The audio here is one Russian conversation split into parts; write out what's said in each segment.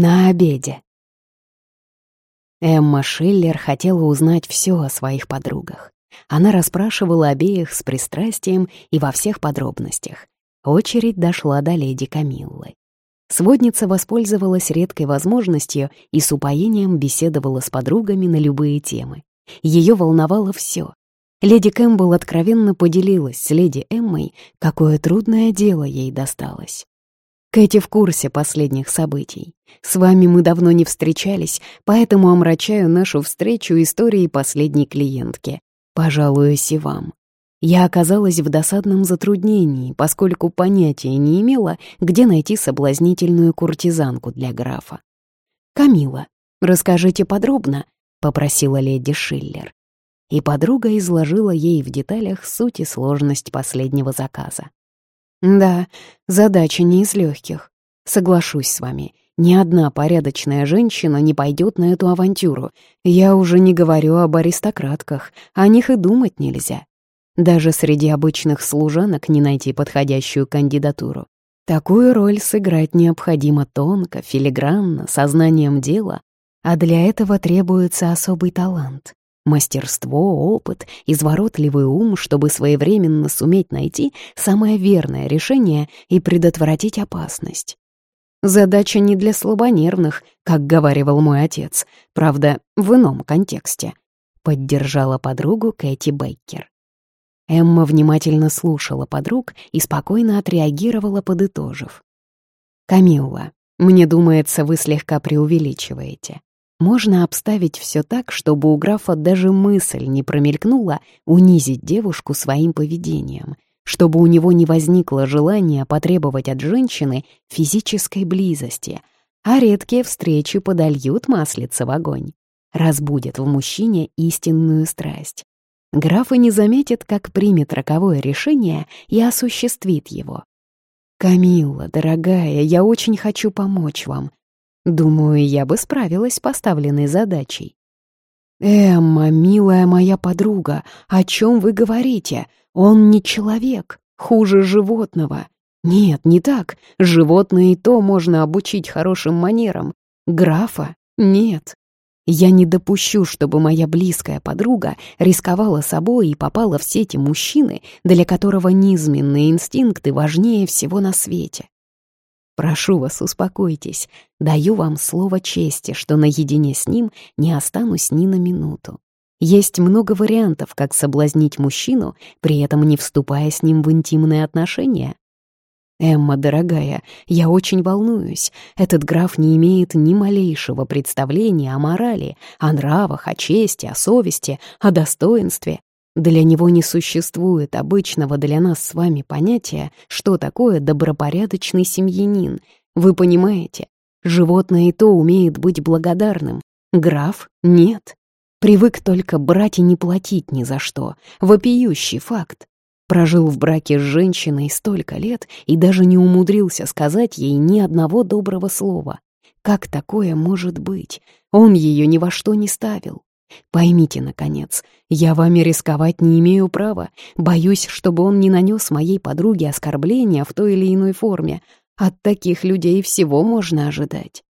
На обеде. Эмма Шиллер хотела узнать все о своих подругах. Она расспрашивала обеих с пристрастием и во всех подробностях. Очередь дошла до леди Камиллы. Сводница воспользовалась редкой возможностью и с упоением беседовала с подругами на любые темы. Ее волновало все. Леди Кэмпбелл откровенно поделилась с леди Эммой, какое трудное дело ей досталось. Кэти в курсе последних событий. С вами мы давно не встречались, поэтому омрачаю нашу встречу историей последней клиентки. Пожалуюсь и вам. Я оказалась в досадном затруднении, поскольку понятия не имела, где найти соблазнительную куртизанку для графа. «Камила, расскажите подробно», — попросила леди Шиллер. И подруга изложила ей в деталях суть и сложность последнего заказа. Да, задача не из легких. Соглашусь с вами, ни одна порядочная женщина не пойдет на эту авантюру. Я уже не говорю об аристократках, о них и думать нельзя. Даже среди обычных служанок не найти подходящую кандидатуру. Такую роль сыграть необходимо тонко, филигранно, сознанием дела, а для этого требуется особый талант. Мастерство, опыт, изворотливый ум, чтобы своевременно суметь найти самое верное решение и предотвратить опасность. Задача не для слабонервных, как говаривал мой отец, правда, в ином контексте. Поддержала подругу Кэти Бейкер. Эмма внимательно слушала подруг и спокойно отреагировала, подытожив. «Камилла, мне думается, вы слегка преувеличиваете. Можно обставить все так, чтобы у графа даже мысль не промелькнула унизить девушку своим поведением, чтобы у него не возникло желания потребовать от женщины физической близости, а редкие встречи подольют маслица в огонь, разбудят в мужчине истинную страсть. Граф и не заметит, как примет роковое решение и осуществит его. «Камилла, дорогая, я очень хочу помочь вам», Думаю, я бы справилась с поставленной задачей. «Эмма, милая моя подруга, о чем вы говорите? Он не человек, хуже животного. Нет, не так. Животное и то можно обучить хорошим манерам. Графа? Нет. Я не допущу, чтобы моя близкая подруга рисковала собой и попала в сети мужчины, для которого низменные инстинкты важнее всего на свете. Прошу вас, успокойтесь. Даю вам слово чести, что наедине с ним не останусь ни на минуту. Есть много вариантов, как соблазнить мужчину, при этом не вступая с ним в интимные отношения. Эмма, дорогая, я очень волнуюсь. Этот граф не имеет ни малейшего представления о морали, о нравах, о чести, о совести, о достоинстве. Для него не существует обычного для нас с вами понятия, что такое добропорядочный семьянин. Вы понимаете? Животное и то умеет быть благодарным. Граф — нет. Привык только брать и не платить ни за что. Вопиющий факт. Прожил в браке с женщиной столько лет и даже не умудрился сказать ей ни одного доброго слова. Как такое может быть? Он ее ни во что не ставил. Поймите, наконец, я вами рисковать не имею права. Боюсь, чтобы он не нанес моей подруге оскорбления в той или иной форме. От таких людей всего можно ожидать.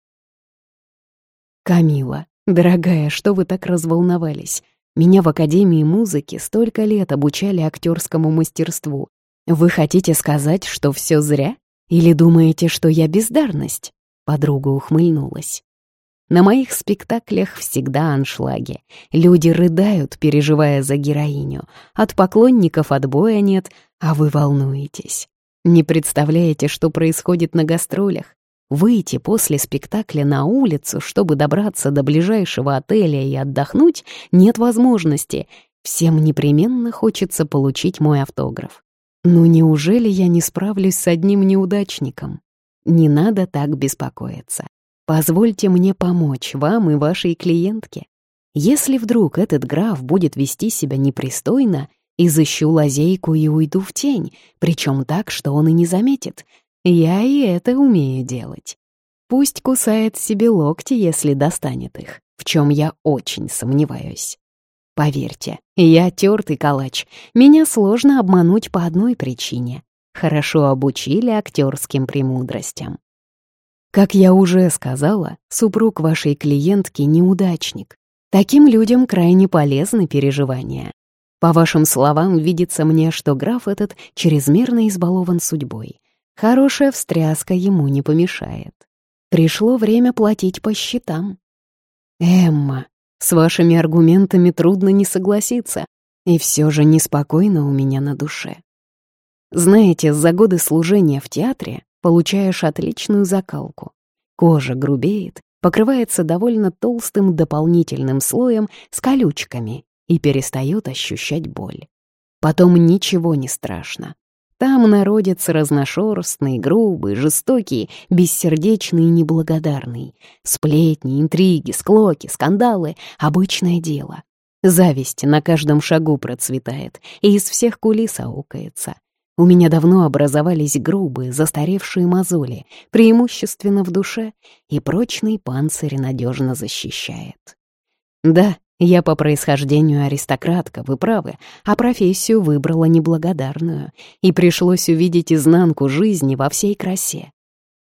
Камила, дорогая, что вы так разволновались? Меня в Академии музыки столько лет обучали актерскому мастерству. Вы хотите сказать, что все зря? Или думаете, что я бездарность? Подруга ухмыльнулась. На моих спектаклях всегда аншлаги. Люди рыдают, переживая за героиню. От поклонников отбоя нет, а вы волнуетесь. Не представляете, что происходит на гастролях? Выйти после спектакля на улицу, чтобы добраться до ближайшего отеля и отдохнуть, нет возможности. Всем непременно хочется получить мой автограф. Ну неужели я не справлюсь с одним неудачником? Не надо так беспокоиться. Позвольте мне помочь вам и вашей клиентке. Если вдруг этот граф будет вести себя непристойно, изыщу лазейку и уйду в тень, причем так, что он и не заметит. Я и это умею делать. Пусть кусает себе локти, если достанет их, в чем я очень сомневаюсь. Поверьте, я тертый калач, меня сложно обмануть по одной причине. Хорошо обучили актерским премудростям. Как я уже сказала, супруг вашей клиентки — неудачник. Таким людям крайне полезны переживания. По вашим словам, видится мне, что граф этот чрезмерно избалован судьбой. Хорошая встряска ему не помешает. Пришло время платить по счетам. Эмма, с вашими аргументами трудно не согласиться, и все же неспокойно у меня на душе. Знаете, за годы служения в театре получаешь отличную закалку. Кожа грубеет, покрывается довольно толстым дополнительным слоем с колючками и перестает ощущать боль. Потом ничего не страшно. Там народец разношерстный, грубый, жестокий, бессердечный и неблагодарный. Сплетни, интриги, склоки, скандалы — обычное дело. Зависть на каждом шагу процветает и из всех кулис аукается. У меня давно образовались грубые, застаревшие мозоли, преимущественно в душе, и прочный панцирь надежно защищает. Да, я по происхождению аристократка, вы правы, а профессию выбрала неблагодарную, и пришлось увидеть изнанку жизни во всей красе.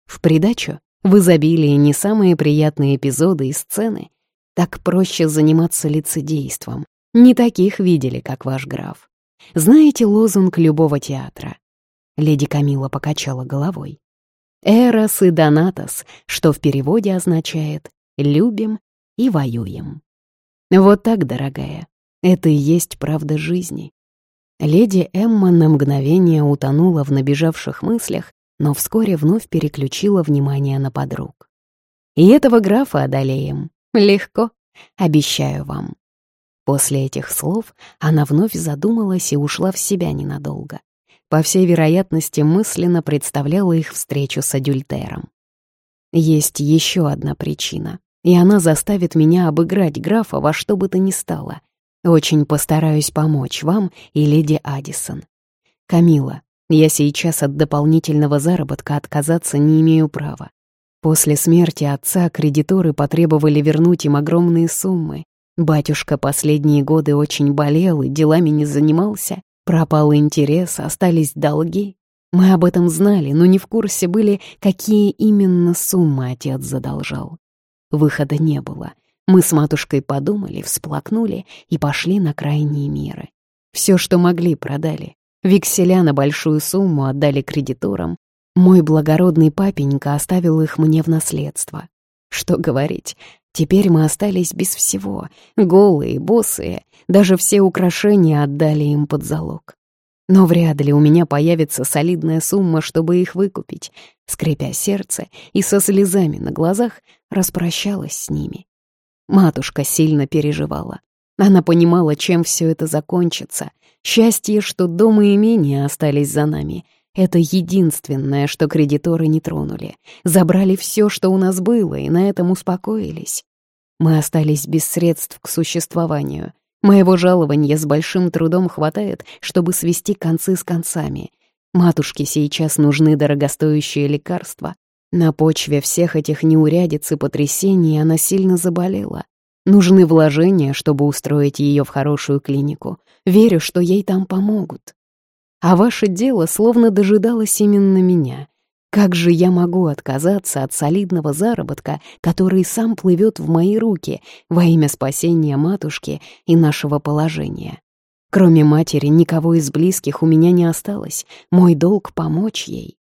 В придачу, в изобилии не самые приятные эпизоды и сцены, так проще заниматься лицедейством. Не таких видели, как ваш граф. Знаете лозунг любого театра? Леди Камила покачала головой. «Эрос и Донатос», что в переводе означает «любим и воюем». Вот так, дорогая, это и есть правда жизни. Леди Эмма на мгновение утонула в набежавших мыслях, но вскоре вновь переключила внимание на подруг. «И этого графа одолеем. Легко, обещаю вам». После этих слов она вновь задумалась и ушла в себя ненадолго. По всей вероятности, мысленно представляла их встречу с Адюльтером. Есть еще одна причина, и она заставит меня обыграть графа во что бы то ни стало. Очень постараюсь помочь вам и леди Адисон. Камила, я сейчас от дополнительного заработка отказаться не имею права. После смерти отца кредиторы потребовали вернуть им огромные суммы, Батюшка последние годы очень болел и делами не занимался. Пропал интерес, остались долги. Мы об этом знали, но не в курсе были, какие именно суммы отец задолжал. Выхода не было. Мы с матушкой подумали, всплакнули и пошли на крайние меры. Все, что могли, продали. Векселя на большую сумму отдали кредиторам. Мой благородный папенька оставил их мне в наследство. Что говорить, Теперь мы остались без всего, голые, босые, даже все украшения отдали им под залог. Но вряд ли у меня появится солидная сумма, чтобы их выкупить. Скрипя сердце и со слезами на глазах, распрощалась с ними. Матушка сильно переживала. Она понимала, чем все это закончится. Счастье, что дом и имение остались за нами — это единственное, что кредиторы не тронули. Забрали все, что у нас было, и на этом успокоились. Мы остались без средств к существованию. Моего жалования с большим трудом хватает, чтобы свести концы с концами. Матушке сейчас нужны дорогостоящие лекарства. На почве всех этих неурядиц и потрясений она сильно заболела. Нужны вложения, чтобы устроить ее в хорошую клинику. Верю, что ей там помогут. А ваше дело словно дожидалось именно меня. Как же я могу отказаться от солидного заработка, который сам плывет в мои руки во имя спасения матушки и нашего положения? Кроме матери, никого из близких у меня не осталось. Мой долг — помочь ей.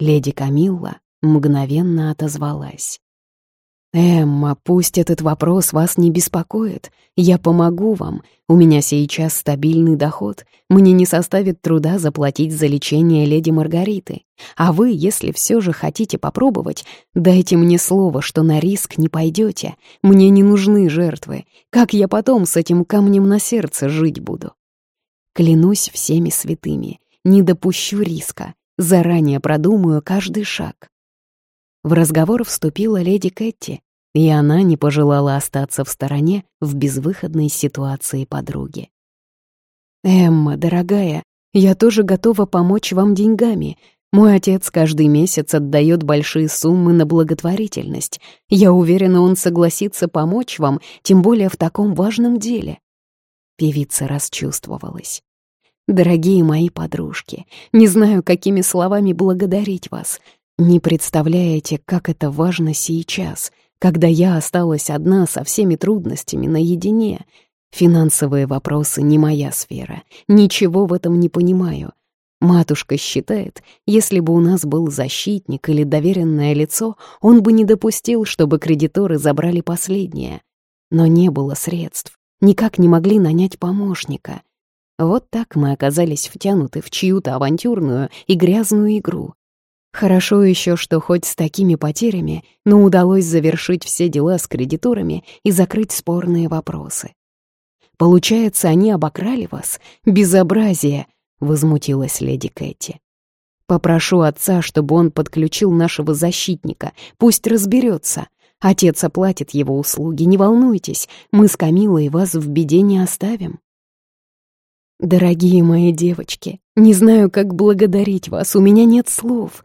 Леди Камилла мгновенно отозвалась. «Эмма, пусть этот вопрос вас не беспокоит. Я помогу вам. У меня сейчас стабильный доход. Мне не составит труда заплатить за лечение леди Маргариты. А вы, если все же хотите попробовать, дайте мне слово, что на риск не пойдете. Мне не нужны жертвы. Как я потом с этим камнем на сердце жить буду? Клянусь всеми святыми, не допущу риска. Заранее продумаю каждый шаг. В разговор вступила леди Кэти, и она не пожелала остаться в стороне в безвыходной ситуации подруги. «Эмма, дорогая, я тоже готова помочь вам деньгами. Мой отец каждый месяц отдает большие суммы на благотворительность. Я уверена, он согласится помочь вам, тем более в таком важном деле». Певица расчувствовалась. «Дорогие мои подружки, не знаю, какими словами благодарить вас. Не представляете, как это важно сейчас, когда я осталась одна со всеми трудностями наедине. Финансовые вопросы не моя сфера, ничего в этом не понимаю. Матушка считает, если бы у нас был защитник или доверенное лицо, он бы не допустил, чтобы кредиторы забрали последнее. Но не было средств, никак не могли нанять помощника. Вот так мы оказались втянуты в чью-то авантюрную и грязную игру. Хорошо еще, что хоть с такими потерями, но удалось завершить все дела с кредиторами и закрыть спорные вопросы. Получается, они обокрали вас? Безобразие!» — возмутилась леди Кэти. «Попрошу отца, чтобы он подключил нашего защитника. Пусть разберется. Отец оплатит его услуги, не волнуйтесь. Мы с Камилой вас в беде не оставим». «Дорогие мои девочки, не знаю, как благодарить вас, у меня нет слов»,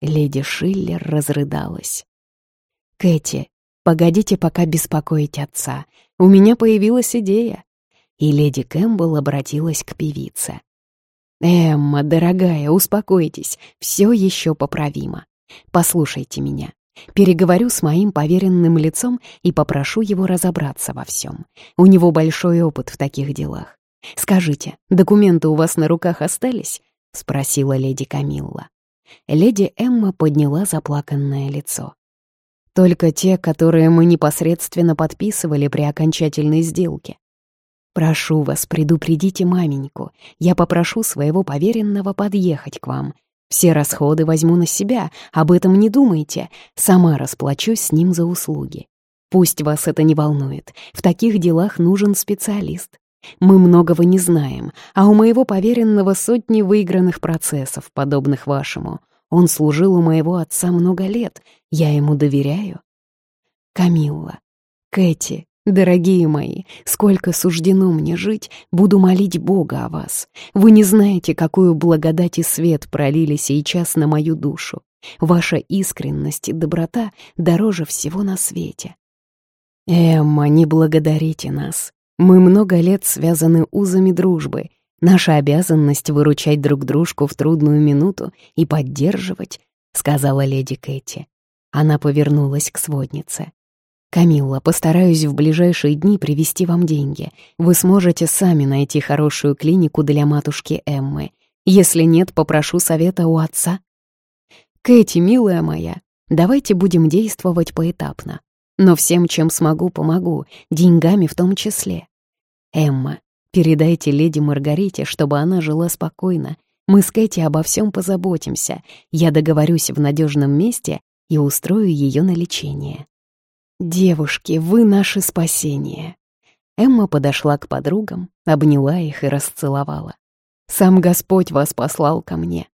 Леди Шиллер разрыдалась. «Кэти, погодите пока беспокоить отца. У меня появилась идея». И леди Кэмпбелл обратилась к певице. «Эмма, дорогая, успокойтесь, все еще поправимо. Послушайте меня. Переговорю с моим поверенным лицом и попрошу его разобраться во всем. У него большой опыт в таких делах. Скажите, документы у вас на руках остались?» — спросила леди Камилла. Леди Эмма подняла заплаканное лицо. «Только те, которые мы непосредственно подписывали при окончательной сделке. Прошу вас, предупредите маменьку. Я попрошу своего поверенного подъехать к вам. Все расходы возьму на себя, об этом не думайте. Сама расплачусь с ним за услуги. Пусть вас это не волнует. В таких делах нужен специалист. Мы многого не знаем, а у моего поверенного сотни выигранных процессов, подобных вашему. Он служил у моего отца много лет, я ему доверяю. Камилла, Кэти, дорогие мои, сколько суждено мне жить, буду молить Бога о вас. Вы не знаете, какую благодать и свет пролили сейчас на мою душу. Ваша искренность и доброта дороже всего на свете. Эмма, не благодарите нас. Мы много лет связаны узами дружбы. Наша обязанность — выручать друг дружку в трудную минуту и поддерживать, — сказала леди Кэти. Она повернулась к своднице. «Камилла, постараюсь в ближайшие дни привести вам деньги. Вы сможете сами найти хорошую клинику для матушки Эммы. Если нет, попрошу совета у отца». «Кэти, милая моя, давайте будем действовать поэтапно. Но всем, чем смогу, помогу, деньгами в том числе. Эмма, передайте леди Маргарите, чтобы она жила спокойно. Мы с Кэти обо всем позаботимся. Я договорюсь в надежном месте и устрою ее на лечение. Девушки, вы наше спасение. Эмма подошла к подругам, обняла их и расцеловала. Сам Господь вас послал ко мне.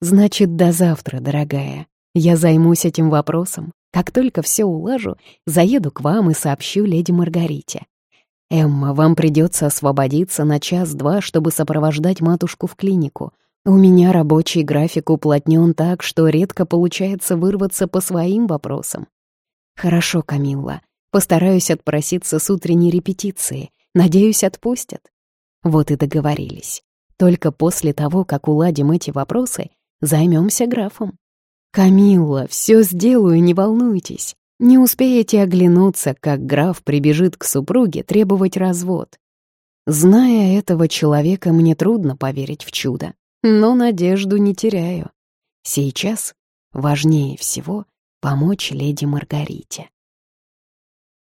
Значит, до завтра, дорогая. Я займусь этим вопросом. Как только все улажу, заеду к вам и сообщу леди Маргарите. «Эмма, вам придется освободиться на час-два, чтобы сопровождать матушку в клинику. У меня рабочий график уплотнен так, что редко получается вырваться по своим вопросам». «Хорошо, Камилла. Постараюсь отпроситься с утренней репетиции. Надеюсь, отпустят». Вот и договорились. Только после того, как уладим эти вопросы, займемся графом. «Камилла, все сделаю, не волнуйтесь. Не успеете оглянуться, как граф прибежит к супруге требовать развод. Зная этого человека, мне трудно поверить в чудо, но надежду не теряю. Сейчас важнее всего помочь леди Маргарите.